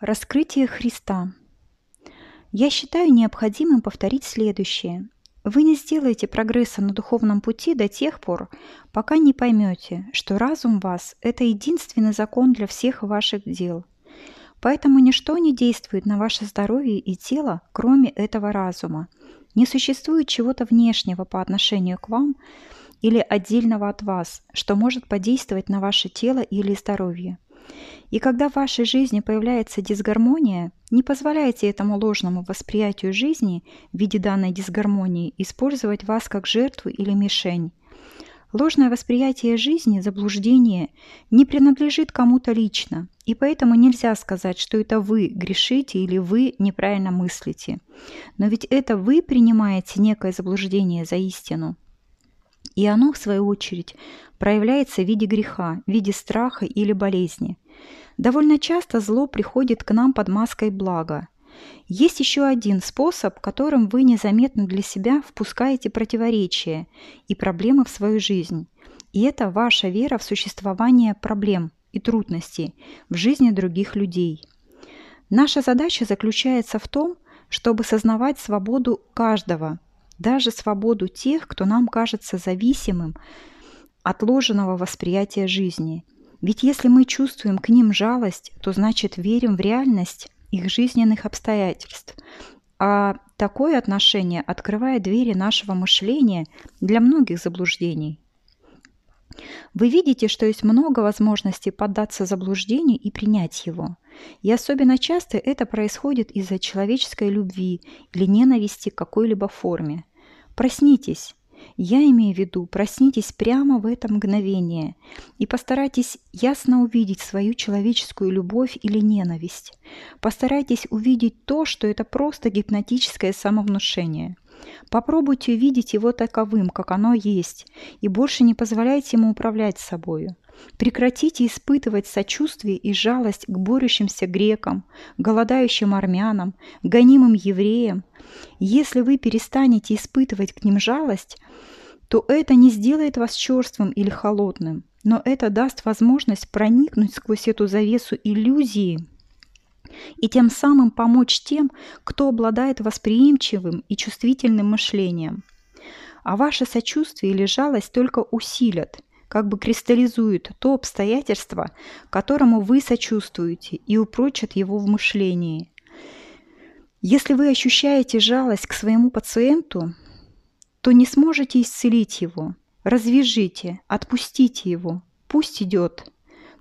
Раскрытие Христа. Я считаю необходимым повторить следующее. Вы не сделаете прогресса на духовном пути до тех пор, пока не поймете, что разум вас – это единственный закон для всех ваших дел. Поэтому ничто не действует на ваше здоровье и тело, кроме этого разума. Не существует чего-то внешнего по отношению к вам или отдельного от вас, что может подействовать на ваше тело или здоровье. И когда в вашей жизни появляется дисгармония, не позволяйте этому ложному восприятию жизни в виде данной дисгармонии использовать вас как жертву или мишень. Ложное восприятие жизни, заблуждение, не принадлежит кому-то лично, и поэтому нельзя сказать, что это вы грешите или вы неправильно мыслите. Но ведь это вы принимаете некое заблуждение за истину. И оно, в свою очередь, проявляется в виде греха, в виде страха или болезни. Довольно часто зло приходит к нам под маской блага. Есть еще один способ, которым вы незаметно для себя впускаете противоречия и проблемы в свою жизнь. И это ваша вера в существование проблем и трудностей в жизни других людей. Наша задача заключается в том, чтобы сознавать свободу каждого, даже свободу тех, кто нам кажется зависимым от ложного восприятия жизни – ведь если мы чувствуем к ним жалость, то значит верим в реальность их жизненных обстоятельств. А такое отношение открывает двери нашего мышления для многих заблуждений. Вы видите, что есть много возможностей поддаться заблуждению и принять его. И особенно часто это происходит из-за человеческой любви или ненависти к какой-либо форме. Проснитесь, я имею в виду, проснитесь прямо в это мгновение и постарайтесь ясно увидеть свою человеческую любовь или ненависть. Постарайтесь увидеть то, что это просто гипнотическое самовнушение. Попробуйте увидеть его таковым, как оно есть, и больше не позволяйте ему управлять собою. Прекратите испытывать сочувствие и жалость к борющимся грекам, голодающим армянам, гонимым евреям. Если вы перестанете испытывать к ним жалость, то это не сделает вас черствым или холодным, но это даст возможность проникнуть сквозь эту завесу иллюзии и тем самым помочь тем, кто обладает восприимчивым и чувствительным мышлением. А ваше сочувствие или жалость только усилят – как бы кристаллизует то обстоятельство, которому вы сочувствуете, и упрочат его в мышлении. Если вы ощущаете жалость к своему пациенту, то не сможете исцелить его. Развяжите, отпустите его, пусть идет.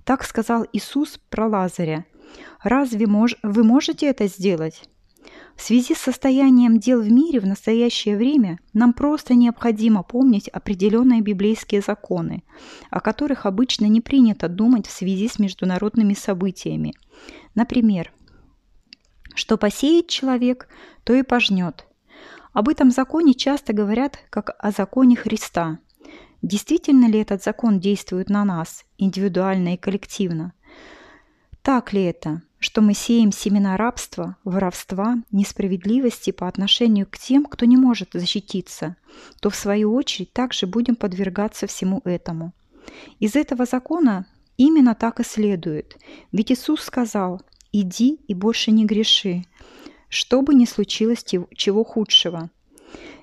Так сказал Иисус про Лазаря. Разве мож вы можете это сделать? В связи с состоянием дел в мире в настоящее время нам просто необходимо помнить определенные библейские законы, о которых обычно не принято думать в связи с международными событиями. Например, что посеет человек, то и пожнет. Об этом законе часто говорят как о законе Христа. Действительно ли этот закон действует на нас, индивидуально и коллективно? Так ли это? Что мы сеем семена рабства, воровства, несправедливости по отношению к тем, кто не может защититься, то в свою очередь также будем подвергаться всему этому. Из этого закона именно так и следует. Ведь Иисус сказал «иди и больше не греши», что бы ни случилось чего худшего –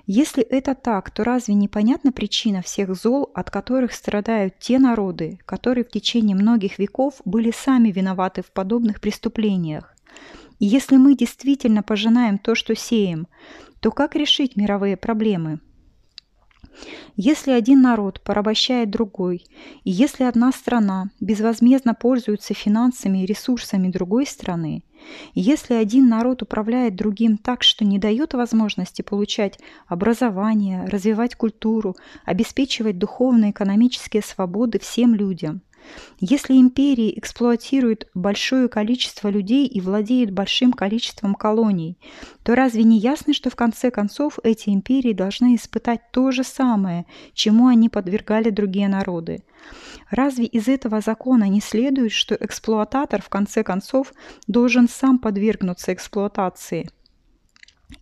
если это так, то разве непонятна причина всех зол, от которых страдают те народы, которые в течение многих веков были сами виноваты в подобных преступлениях? И если мы действительно пожинаем то, что сеем, то как решить мировые проблемы? Если один народ порабощает другой, и если одна страна безвозмездно пользуется финансами и ресурсами другой страны, если один народ управляет другим так, что не дает возможности получать образование, развивать культуру, обеспечивать духовные и экономические свободы всем людям – если империи эксплуатируют большое количество людей и владеют большим количеством колоний, то разве не ясно, что в конце концов эти империи должны испытать то же самое, чему они подвергали другие народы? Разве из этого закона не следует, что эксплуататор в конце концов должен сам подвергнуться эксплуатации?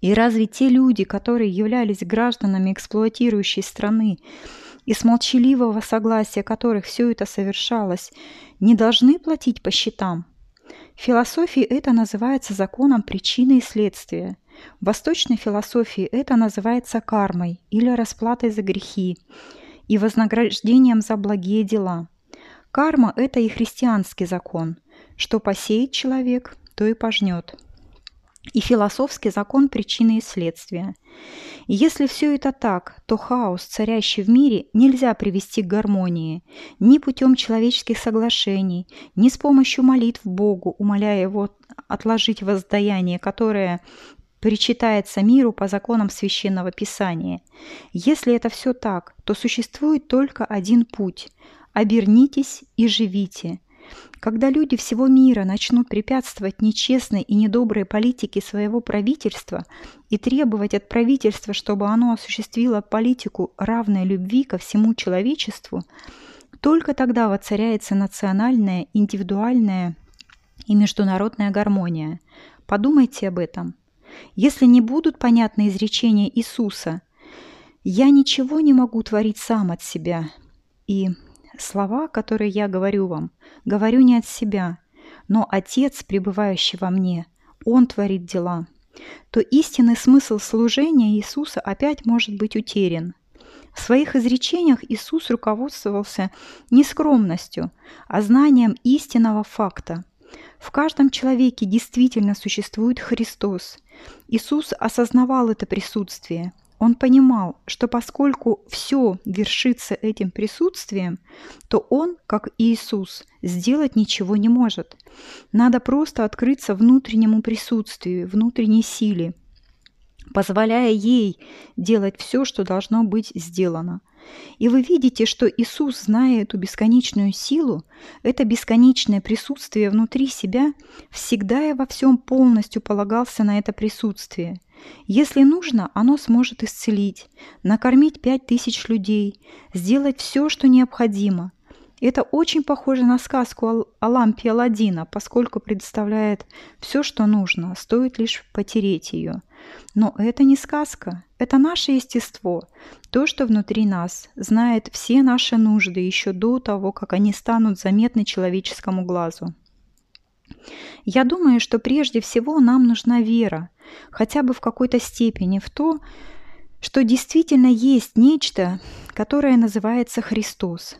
И разве те люди, которые являлись гражданами эксплуатирующей страны, и с молчаливого согласия которых все это совершалось, не должны платить по счетам. В философии это называется законом причины и следствия. В восточной философии это называется кармой или расплатой за грехи и вознаграждением за благие дела. Карма – это и христианский закон. Что посеет человек, то и пожнет и философский закон причины и следствия. Если все это так, то хаос, царящий в мире, нельзя привести к гармонии ни путем человеческих соглашений, ни с помощью молитв Богу, умоляя его отложить воздаяние, которое причитается миру по законам священного писания. Если это все так, то существует только один путь – обернитесь и живите – когда люди всего мира начнут препятствовать нечестной и недоброй политике своего правительства и требовать от правительства, чтобы оно осуществило политику равной любви ко всему человечеству, только тогда воцаряется национальная, индивидуальная и международная гармония. Подумайте об этом. Если не будут понятны изречения Иисуса «Я ничего не могу творить сам от себя» и Слова, которые я говорю вам, говорю не от себя, но Отец, пребывающий во мне, Он творит дела. То истинный смысл служения Иисуса опять может быть утерян. В своих изречениях Иисус руководствовался не скромностью, а знанием истинного факта. В каждом человеке действительно существует Христос. Иисус осознавал это присутствие – он понимал, что поскольку все вершится этим присутствием, то он, как Иисус, сделать ничего не может. Надо просто открыться внутреннему присутствию, внутренней силе, позволяя ей делать все, что должно быть сделано. И вы видите, что Иисус, зная эту бесконечную силу, это бесконечное присутствие внутри себя, всегда и во всем полностью полагался на это присутствие – если нужно, оно сможет исцелить, накормить пять тысяч людей, сделать все, что необходимо. Это очень похоже на сказку о лампе Аладдина, поскольку предоставляет все, что нужно, стоит лишь потереть ее. Но это не сказка, это наше естество, то, что внутри нас, знает все наши нужды еще до того, как они станут заметны человеческому глазу. Я думаю, что прежде всего нам нужна вера, хотя бы в какой-то степени, в то, что действительно есть нечто, которое называется Христос.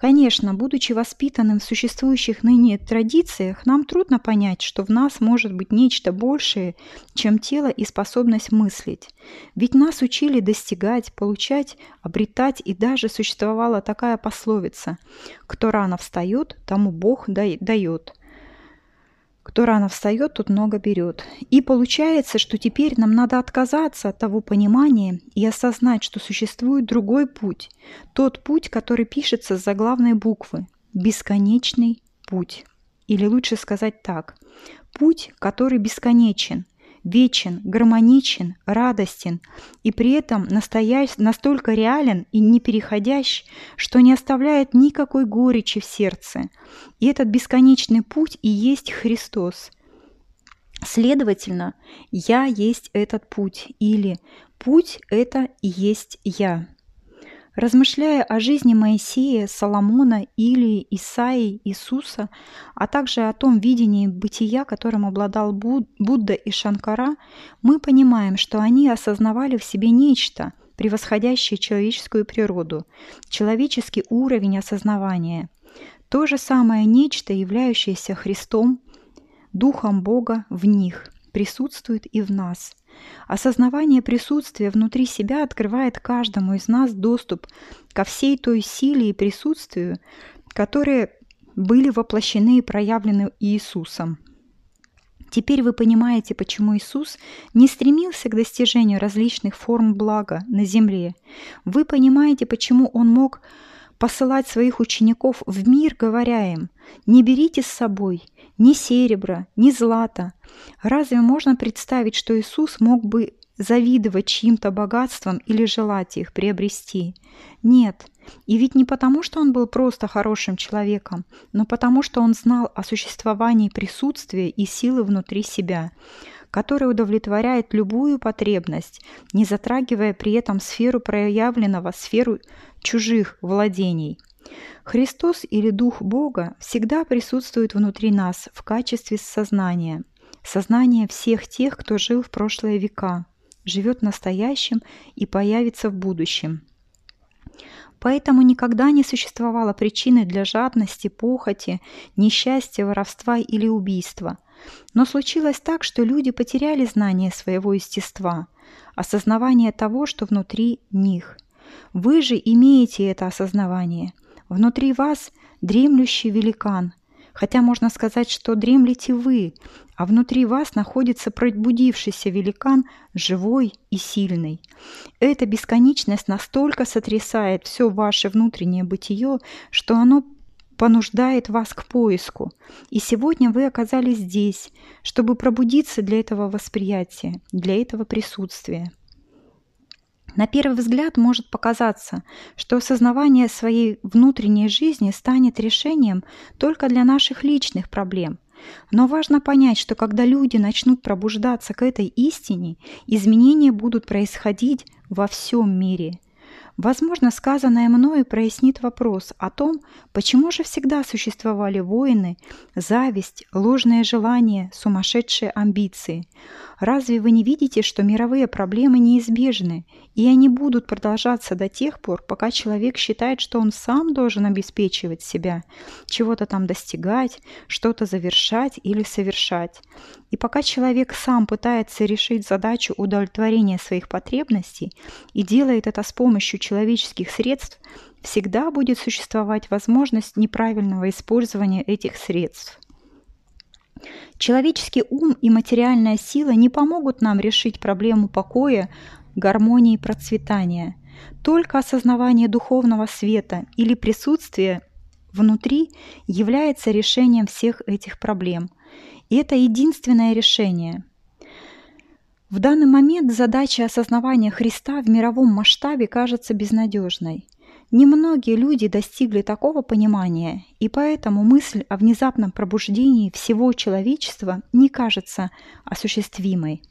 Конечно, будучи воспитанным в существующих ныне традициях, нам трудно понять, что в нас может быть нечто большее, чем тело и способность мыслить. Ведь нас учили достигать, получать, обретать, и даже существовала такая пословица «Кто рано встает, тому Бог дает». Кто рано встает, тот много берет. И получается, что теперь нам надо отказаться от того понимания и осознать, что существует другой путь. Тот путь, который пишется с заглавной буквы. Бесконечный путь. Или лучше сказать так. Путь, который бесконечен, вечен, гармоничен, радостен и при этом настоящ, настолько реален и непереходящ, что не оставляет никакой горечи в сердце. И этот бесконечный путь и есть Христос. Следовательно, «Я есть этот путь» или «Путь – это и есть я». Размышляя о жизни Моисея, Соломона, Илии, Исаии, Иисуса, а также о том видении бытия, которым обладал Будда и Шанкара, мы понимаем, что они осознавали в себе нечто, превосходящее человеческую природу, человеческий уровень осознавания. То же самое нечто, являющееся Христом, Духом Бога в них, присутствует и в нас – Осознавание присутствия внутри себя открывает каждому из нас доступ ко всей той силе и присутствию, которые были воплощены и проявлены Иисусом. Теперь вы понимаете, почему Иисус не стремился к достижению различных форм блага на земле. Вы понимаете, почему Он мог посылать своих учеников в мир, говоря им, «Не берите с собой ни серебра, ни злата». Разве можно представить, что Иисус мог бы завидовать чьим-то богатством или желать их приобрести? Нет. И ведь не потому, что он был просто хорошим человеком, но потому, что он знал о существовании присутствия и силы внутри себя – который удовлетворяет любую потребность, не затрагивая при этом сферу проявленного, сферу чужих владений. Христос или Дух Бога всегда присутствует внутри нас в качестве сознания, сознания всех тех, кто жил в прошлые века, живет в настоящем и появится в будущем. Поэтому никогда не существовало причины для жадности, похоти, несчастья, воровства или убийства. Но случилось так, что люди потеряли знание своего естества, осознавание того, что внутри них. Вы же имеете это осознавание. Внутри вас дремлющий великан, хотя можно сказать, что дремлете вы, а внутри вас находится пробудившийся великан, живой и сильный. Эта бесконечность настолько сотрясает все ваше внутреннее бытие, что оно понуждает вас к поиску. И сегодня вы оказались здесь, чтобы пробудиться для этого восприятия, для этого присутствия. На первый взгляд может показаться, что осознавание своей внутренней жизни станет решением только для наших личных проблем – но важно понять, что когда люди начнут пробуждаться к этой истине, изменения будут происходить во всем мире – Возможно, сказанное мною прояснит вопрос о том, почему же всегда существовали войны, зависть, ложные желания, сумасшедшие амбиции. Разве вы не видите, что мировые проблемы неизбежны, и они будут продолжаться до тех пор, пока человек считает, что он сам должен обеспечивать себя, чего-то там достигать, что-то завершать или совершать. И пока человек сам пытается решить задачу удовлетворения своих потребностей и делает это с помощью человеческих средств, всегда будет существовать возможность неправильного использования этих средств. Человеческий ум и материальная сила не помогут нам решить проблему покоя, гармонии и процветания. Только осознавание духовного света или присутствие внутри является решением всех этих проблем – и это единственное решение. В данный момент задача осознавания Христа в мировом масштабе кажется безнадежной. Немногие люди достигли такого понимания, и поэтому мысль о внезапном пробуждении всего человечества не кажется осуществимой.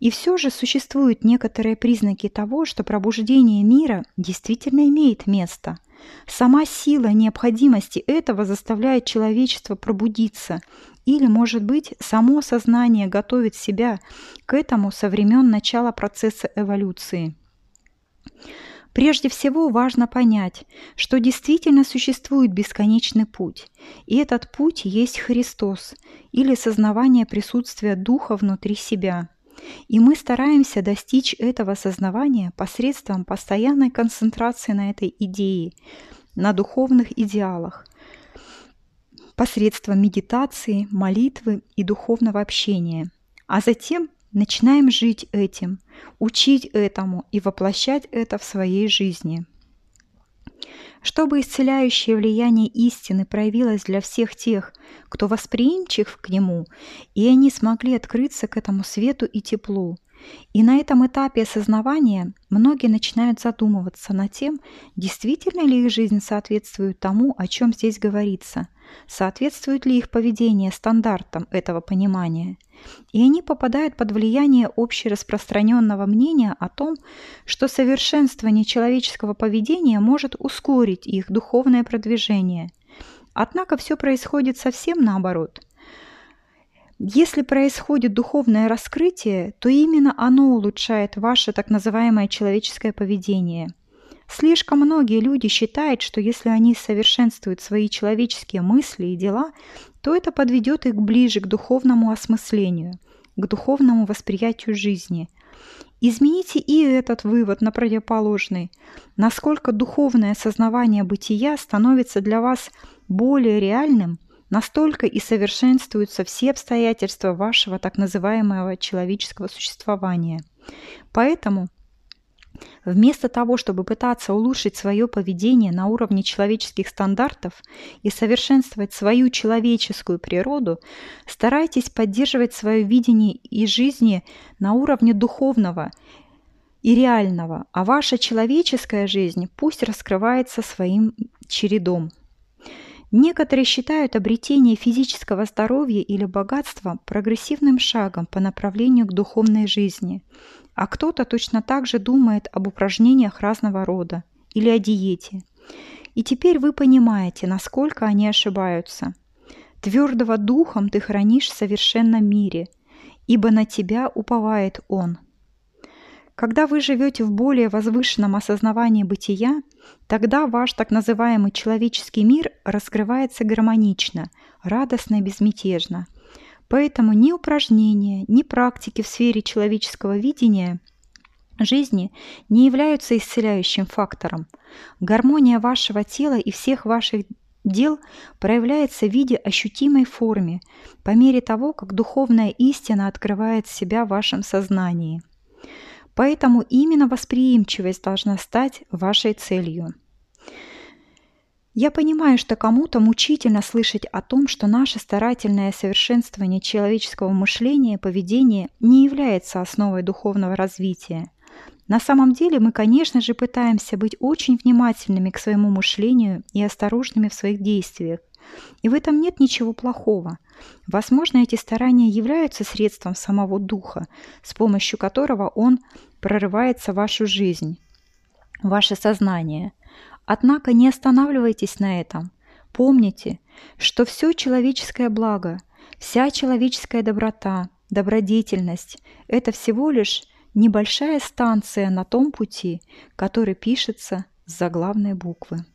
И все же существуют некоторые признаки того, что пробуждение мира действительно имеет место. Сама сила необходимости этого заставляет человечество пробудиться или, может быть, само сознание готовит себя к этому со времен начала процесса эволюции. Прежде всего важно понять, что действительно существует бесконечный путь, и этот путь есть Христос или сознавание присутствия Духа внутри себя. И мы стараемся достичь этого сознавания посредством постоянной концентрации на этой идее, на духовных идеалах, посредством медитации, молитвы и духовного общения. А затем начинаем жить этим, учить этому и воплощать это в своей жизни. Чтобы исцеляющее влияние истины проявилось для всех тех, кто восприимчив к нему, и они смогли открыться к этому свету и теплу – и на этом этапе осознавания многие начинают задумываться над тем, действительно ли их жизнь соответствует тому, о чем здесь говорится, соответствует ли их поведение стандартам этого понимания. И они попадают под влияние общераспространенного мнения о том, что совершенствование человеческого поведения может ускорить их духовное продвижение. Однако все происходит совсем наоборот – если происходит духовное раскрытие, то именно оно улучшает ваше так называемое человеческое поведение. Слишком многие люди считают, что если они совершенствуют свои человеческие мысли и дела, то это подведет их ближе к духовному осмыслению, к духовному восприятию жизни. Измените и этот вывод на противоположный. Насколько духовное осознавание бытия становится для вас более реальным – Настолько и совершенствуются все обстоятельства вашего так называемого человеческого существования. Поэтому Вместо того, чтобы пытаться улучшить свое поведение на уровне человеческих стандартов и совершенствовать свою человеческую природу, старайтесь поддерживать свое видение и жизни на уровне духовного и реального, а ваша человеческая жизнь пусть раскрывается своим чередом. Некоторые считают обретение физического здоровья или богатства прогрессивным шагом по направлению к духовной жизни, а кто-то точно так же думает об упражнениях разного рода или о диете. И теперь вы понимаете, насколько они ошибаются. Твердого духом ты хранишь в совершенном мире, ибо на тебя уповает Он. Когда вы живете в более возвышенном осознавании бытия, тогда ваш так называемый человеческий мир раскрывается гармонично, радостно и безмятежно. Поэтому ни упражнения, ни практики в сфере человеческого видения жизни не являются исцеляющим фактором. Гармония вашего тела и всех ваших дел проявляется в виде ощутимой форме по мере того, как духовная истина открывает себя в вашем сознании – Поэтому именно восприимчивость должна стать вашей целью. Я понимаю, что кому-то мучительно слышать о том, что наше старательное совершенствование человеческого мышления и поведения не является основой духовного развития. На самом деле мы, конечно же, пытаемся быть очень внимательными к своему мышлению и осторожными в своих действиях. И в этом нет ничего плохого. Возможно, эти старания являются средством самого Духа, с помощью которого Он прорывается в вашу жизнь, ваше сознание. Однако не останавливайтесь на этом. Помните, что все человеческое благо, вся человеческая доброта, добродетельность – это всего лишь небольшая станция на том пути, который пишется с заглавной буквы.